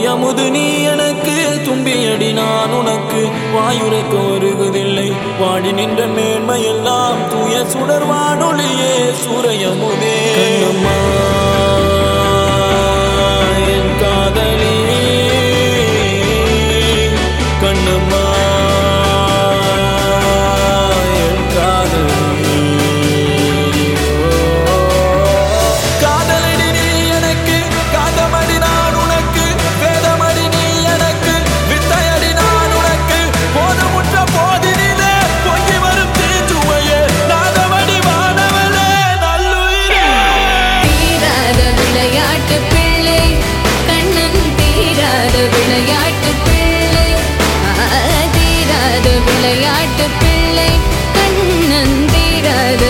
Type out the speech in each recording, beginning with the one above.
தோயமுது நீ எனக்கு. தும்பியடி நான் உனக்கு. வாயுரைக்க வருவதில்லை. வாடி நின்ற மேன்மையெல்லாம் தூய சுடர் வானொலியே. சூரையமுதே காட்டு பிள்ளை கண்ணன் தீராத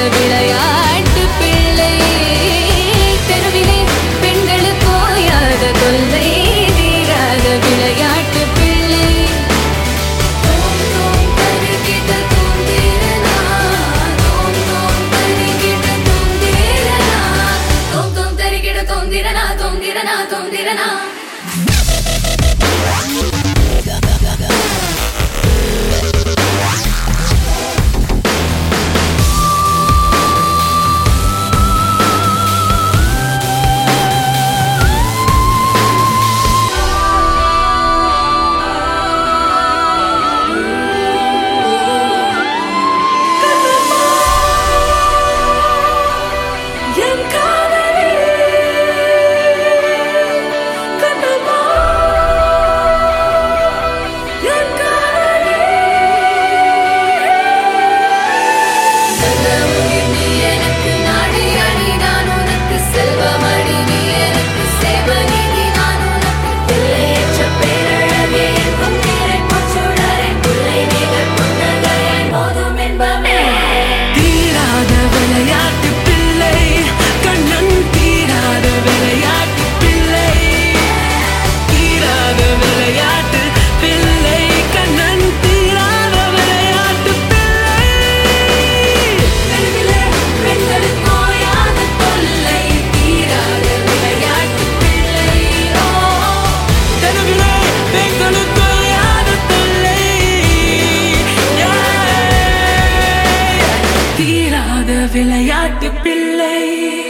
விளையாட்டு பிள்ளை.